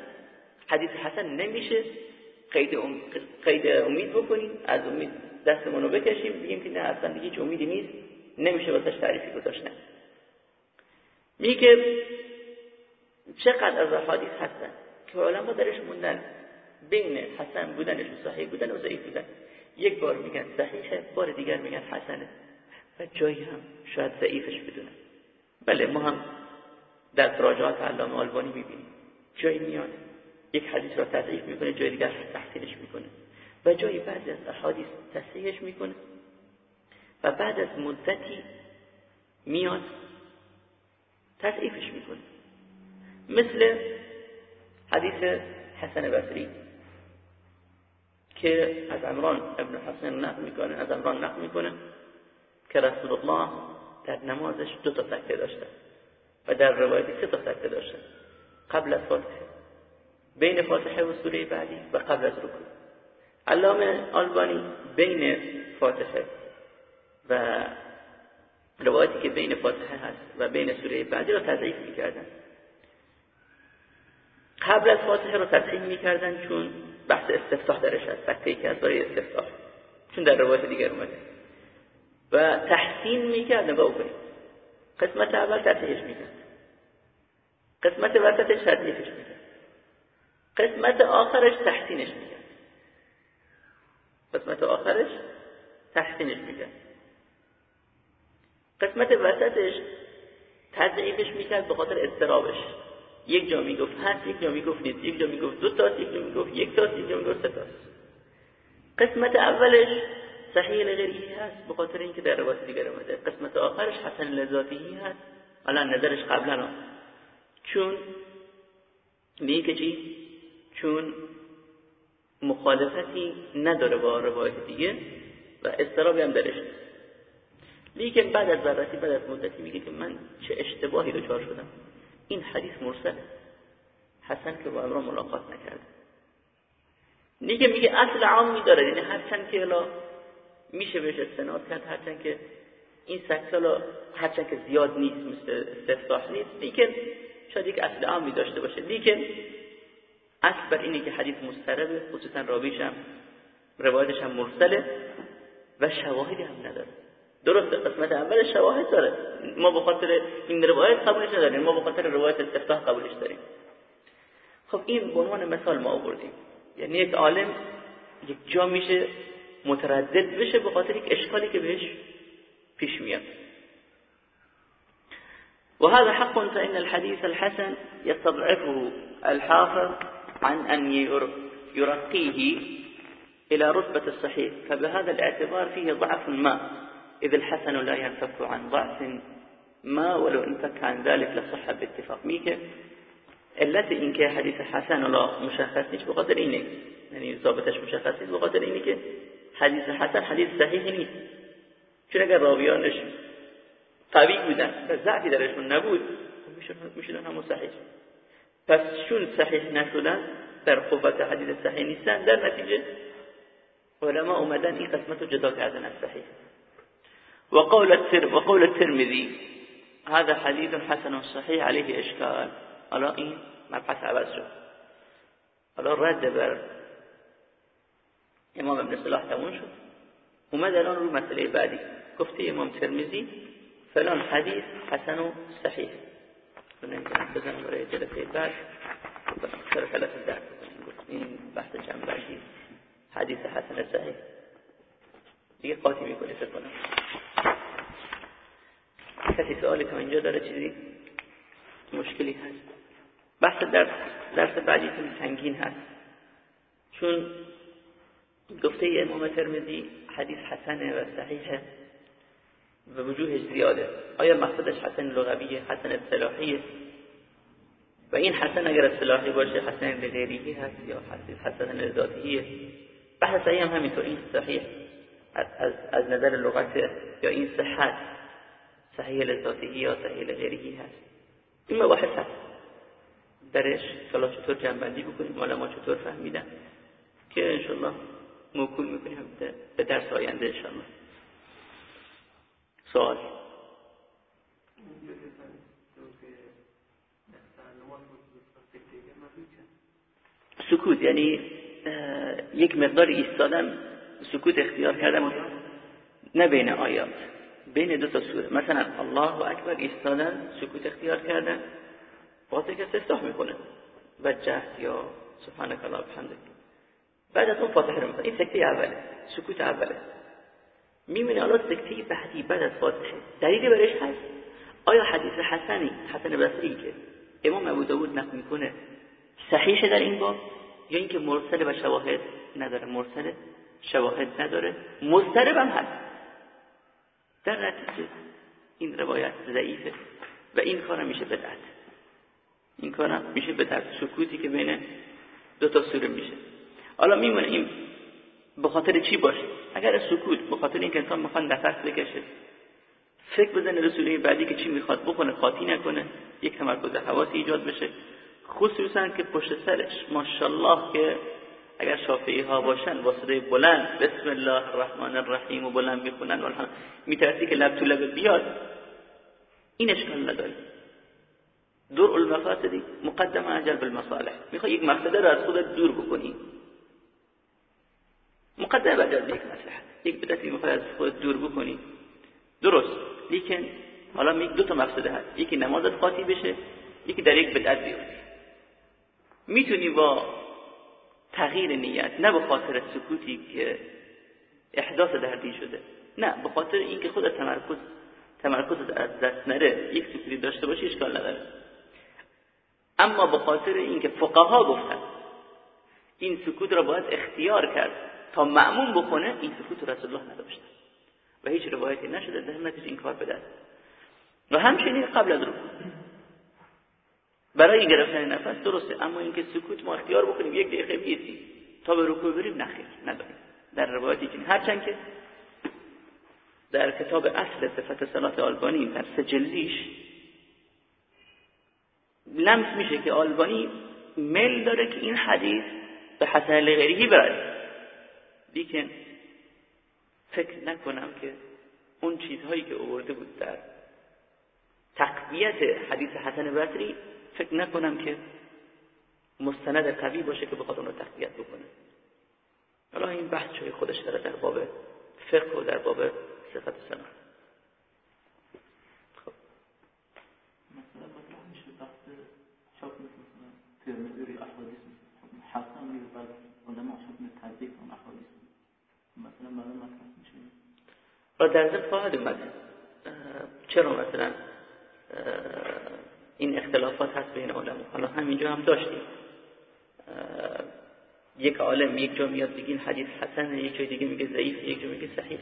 حدیث حسن نمیشه. قید, ام... قید امید بکنیم از امید دستمون رو بکشیم بگیم که نه اصلا دیگه هیچ امیدی نیست نمیشه واسش تعریفی گذاشتن میگه چقدر از احادیث هستن که علما درش موندن بین حسن بودنش و صحیح بودن و ضعیف بودن. یک بار میگن صحیحه بار دیگر میگن حسنه. و جایی هم شاید ضعیفش بدونن. بله ما هم در تراجعات علامه آلبانی می‌بینیم. جایی میانه یک حدیث را تضعیف می‌کنه جای دیگر تحسینش می‌کنه. و جایی بعضی از احادیث تصحیحش می‌کنه. و بعد از مدتی میاد تضعیفش می‌کنه. مثل حدیث حسن بصری که از عمران ابن حسن نقل می‌کنه از عمران نقل می‌کنه که رسول الله در نمازش دو تا سکته داشته و در روایتی سه تا سکته داشته. قبل از فاتحه بین فاتحه و سوره بعدی و قبل از رکوع. علامه آلبانی بین فاتحه و روایتی که بین فاتحه هست و بین سوره بعدی رو تضعیف می‌کردن. قبل از فاتحه رو تصحیح می‌کردن چون بحث استفتاح درش هست سکته که از برای استفتاح. چون در روایت دیگر اومده. و تحسین می‌کرد نگاه کنید. قسمت اول تصحیحش می‌کرد. قسمت وسطش تضعیفش می‌کرد. قسمت آخرش تحسینش می‌کرد قسمت آخرش تحسینش می‌کرد قسمت وسطش تضعیفش می‌کرد به خاطر استرابش یک جا می‌گفت هست یک جا می‌گفت نیست. یک جا می‌گفت دو تاست یک جا می‌گفت یک تاست یک جا می‌گفت سه تاست. قسمت اولش صحیح لغیری هست به خاطر اینکه در روایت دیگر اومده. قسمت آخرش حسن لذاتی هست. الان نظرش قبلا چون میگه چی؟ چون مخالفتی نداره با روایت دیگه و استرابی هم درش لیکن بعد از ذرتی بعد از مدتی میگه که من چه اشتباهی دچار شدم. این حدیث مرسله حسن که با امرا ملاقات نکرده. دیگه میگه اصل عامی داره. یعنی هرچند که الا میشه بهش استناد کرد هرچند که این سکسالا هرچند که زیاد نیست مثل استفصاح نیست لیکن شاید یک اصل عامی داشته باشه. لیکن اصل بر اینه که حدیث مستربه خصوصا راویش هم روایتش هم مرسله و شواهدی هم نداره. درست قسمت اول شواهد داره. ما به خاطر این روایت قبولش نداریم. ما به خاطر روایت استفتاح قبولش داریم. خب این به عنوان مثال ما آوردیم. یعنی یک عالم یک جا میشه متردد بشه به خاطر یک اشکالی که بهش پیش میاد. وهذا حق فإن الحديث الحسن يستضعفه الحافظ. عن أن يرقيه إلى رتبة الصحيح. فبهذا الاعتبار فيه ضعف ما إذ الحسن لا ينفك عن ضعف ما ولو انفك عن ذلك لصح باتفاق. میگه علت اینکه حدیث حسن لا مشخص نیست به خاطر اینه یعنی ضابطش مشخص خاطر اینه که حدیث حسن حدیث صحیحی نیست چون اگر راویانش قوی بودن و ضعفی درشون نبود میشدن همون صحیح پس چون صحیح نشدن در قوت حدیث صحیح نیستن. در نتیجه علما اومدن این قسمت رو جدا کردن از صحیح. وقول التر وقول الترمذي هذا حديث حسن صحيح عليه اشكال حالا این مبحث عوض شد. حالا رد بر امام ابن صلاح تمون شد. اومد الان رو مسئله بعدی. گفته امام ترمذی فلان حدیث حسن و صحیح. نمی‌تونم بزنم برای جلسه بعد سر خلاف درد این بحث چند بحثی حدیث حسن صحیح دیگه قاطی می‌کنه فکر کنم کسی سوالی تا اینجا داره چیزی مشکلی هست بحث درس درس بعدی سنگین هست چون گفته امام ترمذی حدیث حسنه و صحیحه. و وجوهش زیاده. آیا مقصدش حسن لغویه حسن اصطلاحیه و این حسن اگر اصطلاحی باشه حسن لغیریه هست یا حسن لذاتیه بحث هم همینطور. این صحیح از, از نظر لغت یا این صحت صحیح لذاتیه یا صحیح لغیریه هست. این مباحث هست. درش حالا چطور جنبندی بکنیم؟ علما چطور فهمیدن که انشالله موکول می‌کنیم به درس آینده انشالله سوال. سکوت یعنی یک مقدار ایستادن سکوت اختیار کردن نه بین آیات بین دو تا سوره. مثلا الله اکبر ایستادن سکوت اختیار کردن وقتی که استفتاح می‌کنه. وجه یا سبحانك الله بحمدك بعد از اون فاتحه رو این سکته اوله سکوت اوله. میمونه حالا سکته بعدی بعد از فاتحه. دلیلی برش هست؟ آیا حدیث حسنی حسن بصری که امام ابو داود نقل می‌کنه صحیحه در این باب؟ یا اینکه مرسل و شواهد نداره؟ مرسل شواهد نداره. مضطرب هم هست. در نتیجه این روایت ضعیفه و این کار میشه بدعت این کارم میشه ترس سکوتی که بین دو تا سوره میشه. حالا میمونه این به خاطر چی باشه؟ اگر سکوت به خاطر اینکه انسان می‌خواد نفس بکشه. فکر بزنه رسوله بعدی که چی می‌خواد بکنه قاطی نکنه یک تمرکز حواسی ایجاد بشه. خصوصا که پشت سرش ماشاءالله که اگر شافعی ها باشن با صدای بلند بسم الله الرحمن الرحیم و بلند می‌خونن والحمد. میترسی که لب تو لب بیاد. این اشکال نداره. دور المفاسدی مقدم عن جلب المصالح می‌خوای یک مقصده رو از خودت دور بکنی. مقدم بر جلب یک مصلحت یک بدعتی می‌خوای از خودت دور بکنی. درست. لیکن حالا می دو تا مقصده هست. یکی نمازت قاطی بشه یکی در یک بدعت بیفتی. می‌تونی با تغییر نیت نه به خاطر سکوتی که احداث دردی شده. نه به خاطر اینکه خودت تمرکز تمرکز از دست نره. یک سکوتی داشته باشی اشکال نداره. اما به خاطر اینکه فقها گفتن این سکوت را باید اختیار کرد. تا معموم بکنه این سکوت رسول الله نداشتن و هیچ روایتی نشده در نتیجه این کار بده. و همچنین قبل از رکوع. برای گرفتن نفس درسته اما اینکه سکوت ما اختیار بکنیم یک دقیقه بیسی تا به رکوع بریم نخیر نداریم. در روایتی که هرچند که در کتاب اصل صفت صلات آلبانی در سجلیش لمس میشه که آلبانی مل داره که این حدیث به حسن لغیری برد لیکن فکر نکنم که اون چیزهایی که اوورده بود در تقویت حدیث حسن بصری فکر نکنم که مستند قوی باشه که بخواد اون رو تقویت بکنه. حالا این بحث خودش داره در باب فقه و در باب صفت سنا خب مثلا مطرح میشه بحث چاپ مثلا ترمذی احادیث احادیث مثلا برای مطرح میشه. و در ضمن خواهد اومد. چرا مثلا این اختلافات هست بین علما؟ حالا همینجا هم داشتیم. یک عالم یک جا میاد بگین حدیث حسن یک جای دیگه میگه ضعیف یک جا میگه صحیح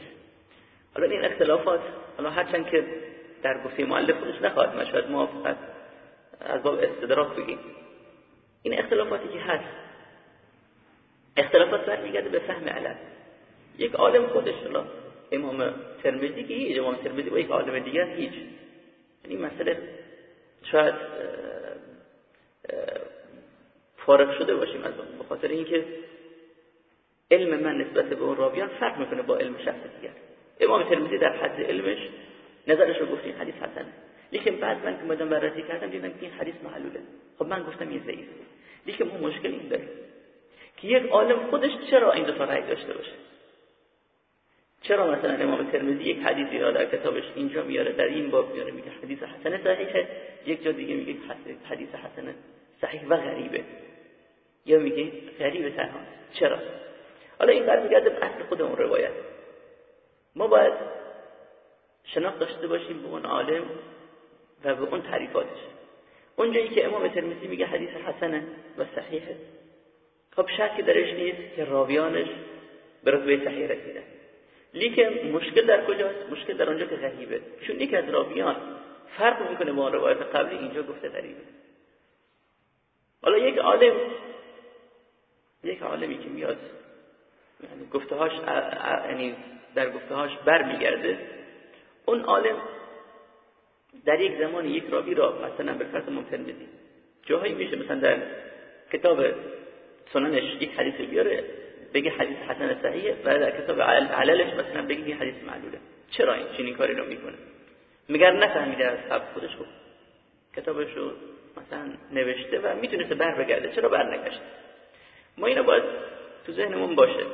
حالا این اختلافات حالا هرچند که در گفته مؤلف خودش نخواهد ما فقط از باب استدراک بگیم. این اختلافاتی که هست اختلافات برمیگرده به فهم علم. یک عالم خودش حالا امام ترمذی که هیچ امام ترمذی و یک عالم دیگر هیچ. این مسئله شاید فارغ شده باشیم از اون. بخاطر اینکه علم من نسبت به اون راویان فرق می‌کنه با علم شخص دیگر. امام ترمذی در حد علمش نظرش رو گفت حدیث حسنه لیکن بعد من که مدام بررسی کردم دیدم که این حدیث معلوله خب من گفتم این ضعیف لیکن ما مشکل این داریم. که یک عالم خودش چرا این دو تا رأی داشته باشه؟ چرا مثلا امام ترمذی یک حدیثی را در کتابش اینجا میاره در این باب میاره میگه حدیث حسن صحیحه یک جا دیگه میگه حدیث حسن صحیح و غریبه. یا میگه غریبه تنها. چرا؟ حالا این برمیگرده به اصل خود اون روایت. ما باید شناخت داشته باشیم به اون عالم و به اون تعریفاتش. اونجایی که امام ترمذی میگه حدیث حسنه و صحیحه. خب شکی درش نیست که راویانش به رتبه صحیح رسیدن لیکن مشکل در کجاست؟ مشکل در اونجا که غریبه. چون یک از راویان فرق می‌کنه با روایت قبلی اینجا گفته غریبه. حالا یک عالم یک عالمی که میاد یعنی گفتهاش یعنی در گفتهاش برمیگرده اون عالم در یک زمان یک راوی را مثلا به فرض ممکن بدیم جاهایی میشه مثلا در کتاب سننش یک حدیث بیاره بگه حدیث حسن صحیحه و در کتاب عللش مثلا بگه این حدیث معلوله. چرا این چنین کاری رو می‌کنه؟ میگر نفهمیده از قبل خودش؟ خب کتابش رو مثلا نوشته و می‌تونسته بر بگرده چرا بر نگشته؟ ما اینو باید تو ذهنمون باشه.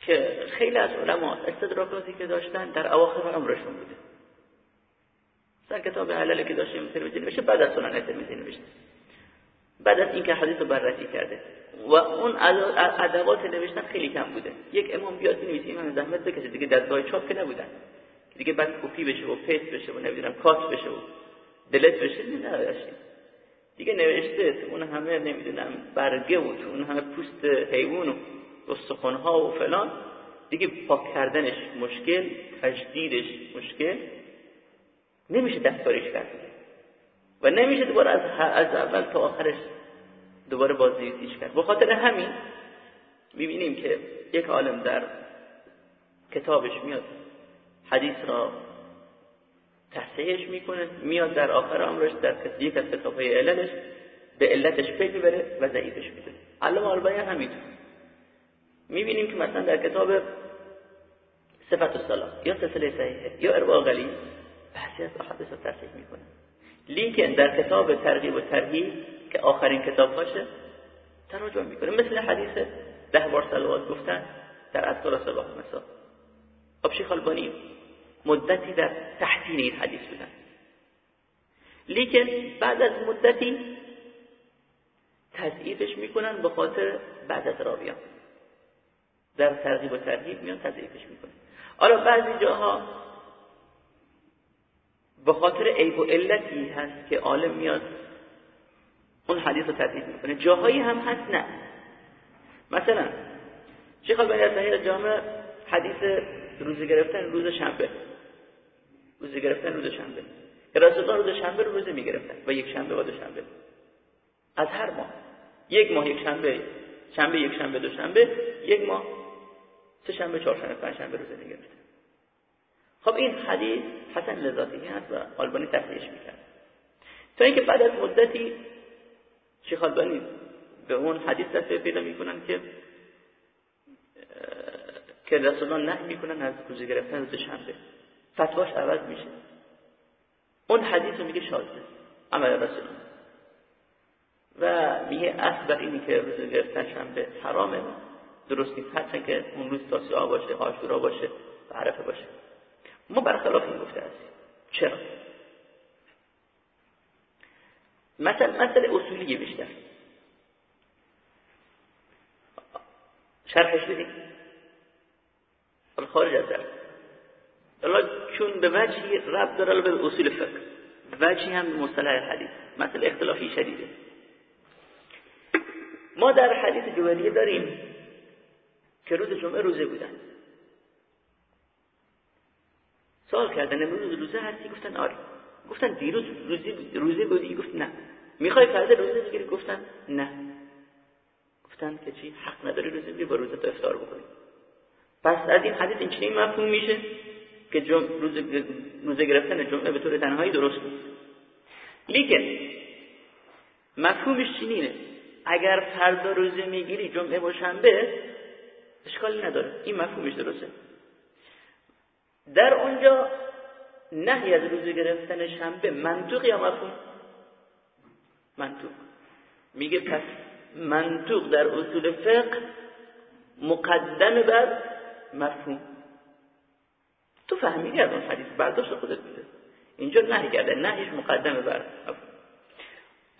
که خیلی از علما استدراکاتی که داشتن در اواخر عمرشون بوده. مثلا کتاب علل که داشتیم ترمذی نوشته بعد از سنن ترمذی نوشته. بعد از اینکه حدیث رو بررسی کرده. و اون ادوات نوشتن خیلی کم بوده. یک امام بیاد بنویسه این همه زحمت بکشه. دیگه دستگاه چاپ که نبودن. دیگه بعد کپی بشه و paste بشه و نمی‌دونم cut بشه و دلت بشه. نداشتیم دیگه نوشته اون همه نمی‌دونم برگه و تو اون همه پوست حیوان و استخوانها و فلان. دیگه پاک کردنش مشکل تجدیدش مشکل. نمیشه دستکاریش کرد. و نمیشه دوباره از, از اول تا آخرش دوباره بازنویسیش کرد. به خاطر همین می‌بینیم که یک عالم در کتابش میاد حدیث را تصحیحش می‌کنه میاد در آخر عمرش در یک از کتابهای عللش به علتش پی می‌بره و ضعیفش می‌دونه. علم آلبانی همینطور. می‌بینیم که مثلا در کتاب صفت الصلاه یا سلسله صحیحه یا ارواء غلی بحثی از رو تصحیح می‌کنه. لیکن در کتاب ترغیب و ترهیب که آخرین کتاب باشه تراجم می‌کنه. مثل حدیث ده بار صلوات گفتن در اذکار صباح مثلا خب شیخ البانی مدتی در تحسین این حدیث بودن. لیکن بعد از مدتی تضعیفش می‌کنن به خاطر بعد از راویان در ترغیب و ترهیب میان تضعیفش می‌کنن. حالا بعضی جاها به خاطر عیب و علتی هست که عالم میاد اون حدیث رو تضعیف می‌کنه. جاهایی هم هست نه. مثلا شیخ البانی از صحیح جامع حدیث روزه گرفتن روز شنبه. روزه گرفتن روز شنبه. رسول روز شنبه رو روزه می‌گرفتن و یک شنبه و دو شنبه. از هر ماه. یک ماه یک شنبه شنبه یک شنبه دو شنبه یک ماه سه شنبه چهار شنبه پنج شنبه روزه می‌گرفتن. خب این حدیث حسن لذاتی هست و آلبانی تصحیحش می‌کرد. تا اینکه بعد از مدتی شیخ آلبانی به اون حدیث تصحیح پیدا می‌کنن که که رسول الله نه می‌کنن از روزه گرفتن روز شنبه. فتواش عوض میشه. اون حدیث رو میگه شازه عمل رسول و میگه اصل بر اینی که روزه گرفتن شنبه حرامه. درست نیست. هرچند که اون روز تاسوعا باشه آشورا باشه عرفه باشه. ما برخلاف این گفته هستیم. چرا؟ مثلا مثل اصولی بیشتر. شرحش بدیم؟ خارج از درس. الله چون به وجهی رب داره به اصول فقه. وجهی هم مصطلح حدیث. مثل اختلافی شدیده. ما در حدیث جوهریه داریم که روز جمعه روزه بودن. سوال کردن امروز روزه هستی؟ گفتن آره. گفتن دیروز روزه روزه بودی؟ گفت نه. می‌خوای فردا روزه بگیری؟ گفتن نه. گفتن که چی؟ حق نداری روزه بگیری با روزه تو افطار بکنی. پس از این حدیث این چنین مفهوم میشه که جم... روز... روزه گرفتن جمعه به طور تنهایی درست نیست لیکن مفهومش چنینه. اگر فردا روزه می‌گیری جمعه و شنبه اشکالی نداره. این مفهومش درسته. در اونجا نهی از روزه گرفتن شنبه منطق یا مفهوم؟ منطق میگه پس منطق در اصول فقه مقدم بر مفهوم. تو فهمیدی از اون حدیث برداشت خودت میده. اینجا نهی کرده نهیش مقدمه بر مفهوم.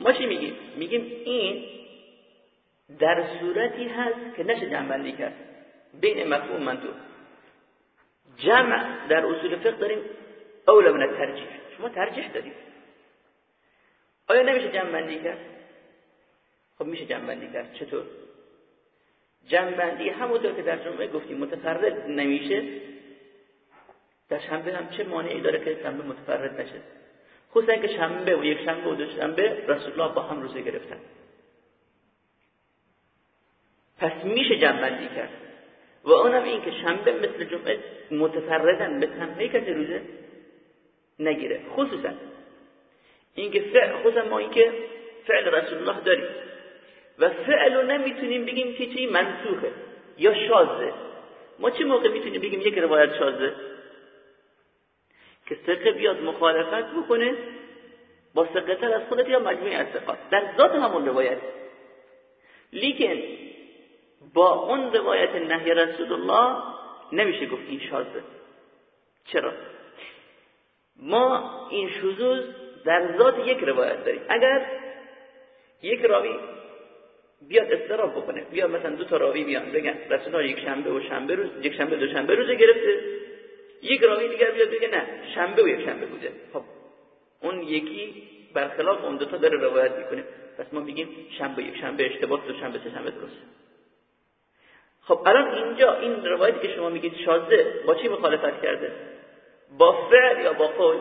ما چی میگیم؟ میگیم این در صورتی هست که نشه جنبندی کرد. بین مفهوم منطوق. جمع در اصول فقه داریم اولا من ترجیح شما ترجیح دارید آیا نمیشه جمع بندی کرد؟ خب میشه جمع بندی کرد. چطور؟ جنبندی همونطور که در جمعه گفتیم متفرد نمیشه. در شنبه هم چه مانعی داره که شنبه متفرد نشه؟ خصوصا که شنبه و یک شنبه و دو شنبه رسول الله با هم روزه گرفتن. پس میشه جنبندی کرد. و اونم این که شنبه مثل جمعه متفردن به تنهایی کسی روزه نگیره. خصوصا اینکه فعل خصوصا ما اینکه فعل رسول الله داریم و فعل رو نمی‌تونیم بگیم که چی منسوخه یا شازه. ما چه موقع می‌تونیم بگیم یک روایت شازه؟ که سقه بیاد مخالفت بکنه با سقه از خودت یا مجموعه از در ذات همون روایت. لیکن با اون روایت نهی رسول الله نمیشه گفت این شازه. چرا؟ ما این شذوذ در ذات یک روایت داریم. اگر یک راوی بیاد استراب بکنه بیاد مثلا دو تا راوی بیان بگن رسول یک شنبه و شنبه روز یک شنبه دو شنبه روزه گرفته. یک راوی دیگر بیاد بگه نه شنبه و یک شنبه بوده. خب اون یکی برخلاف اون دو تا داره روایت می‌کنه. پس ما میگیم شنبه یک شنبه اشتباه دو شنبه سه شنبه درسته خب الان اینجا این روایتی که شما میگید شازده با چی مخالفت کرده؟ با فعل یا با قول؟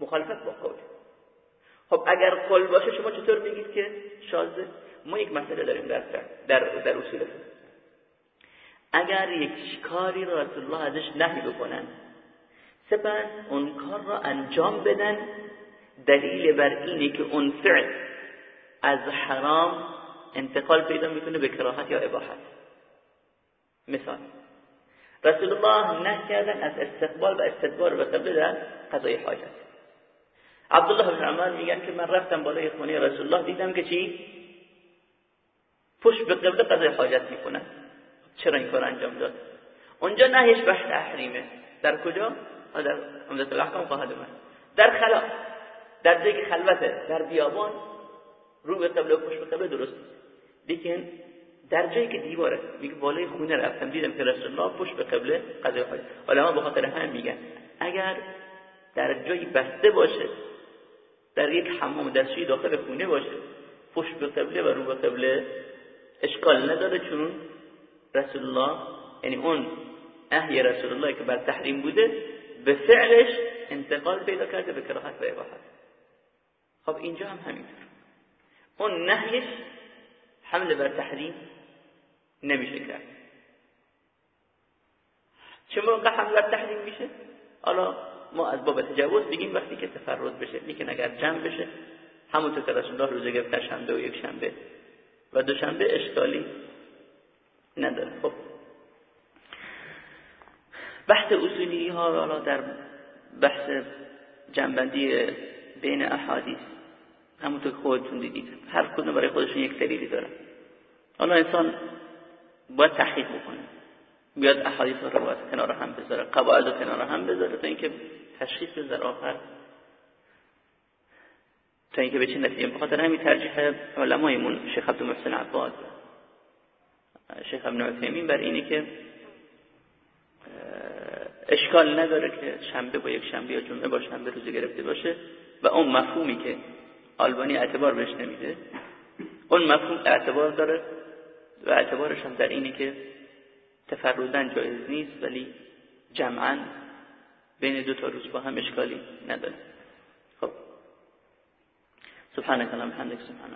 مخالفت با قول. خب اگر قول باشه شما چطور میگید که شازده ما یک مسئله داریم در در در اصول اگر یک کاری را رسول الله ازش نهی بکنن سپس اون کار را انجام بدن دلیل بر اینه که اون فعل از حرام انتقال پیدا می‌کنه به کراهت یا اباحت. مثال. رسول الله نه کردن از استقبال و استدبار به قبله در قضای حاجت. عبدالله بن عمر میگن که من رفتم بالای خونه رسول الله دیدم که چی؟ پشت به قبله قضای حاجت می‌کنن چرا این کار انجام داد؟ اونجا نهیش به تحریمه. در کجا؟ در عمدت الاحکام خواهد من در خلا. در جایی خلوته در بیابان رو به قبله و پشت به قبله درست لیکن در جایی که دیواره میگه بالای خونه رفتم دیدم که رسول الله پشت به قبله قضای حاجت علما به خاطر هم میگن اگر در جایی بسته باشه در یک حمام دستشویی داخل خونه باشه پشت به قبله و رو به قبله اشکال نداره چون رسول الله یعنی اون احی رسول الله که بر تحریم بوده به فعلش انتقال پیدا کرده به کراهت و اباحت خب اینجا هم همینطور. اون نهیش حمل بر تحریم نمیشه کرد. چه موقع حمل بر تحریم میشه؟ حالا ما از باب تجاوز بگیم وقتی که تفرد بشه لیکن اگر جمع بشه همونطور که رسول الله روزه گرفت شنبه و یک شنبه و دوشنبه اشکالی نداره. خب. بحث اصولی ها حالا در بحث جنبندی بین احادیث همونطور که خودتون دیدید. هر کدوم برای خودشون یک دلیلی داره حالا انسان باید تحقیق بکنه. بیاد احادیث رو روایت کنار هم بذاره قواعد رو کنار هم بذاره تا اینکه تشخیص بذاره آخر تا اینکه به چه نتیجه بخاطر همین ترجیح علمایمون شیخ عبدالمحسن عباد شیخ ابن عثیمین بر اینه که اشکال نداره که شنبه با یک شنبه یا جمعه با شنبه روزه گرفته باشه و اون مفهومی که آلبانی اعتبار بهش نمیده. اون مفهوم اعتبار داره و اعتبارش هم در اینه که تفردن جایز نیست ولی جمعا بین دو تا روز با هم اشکالی نداره. خب. سبحانك اللهم وبحمدك سبحان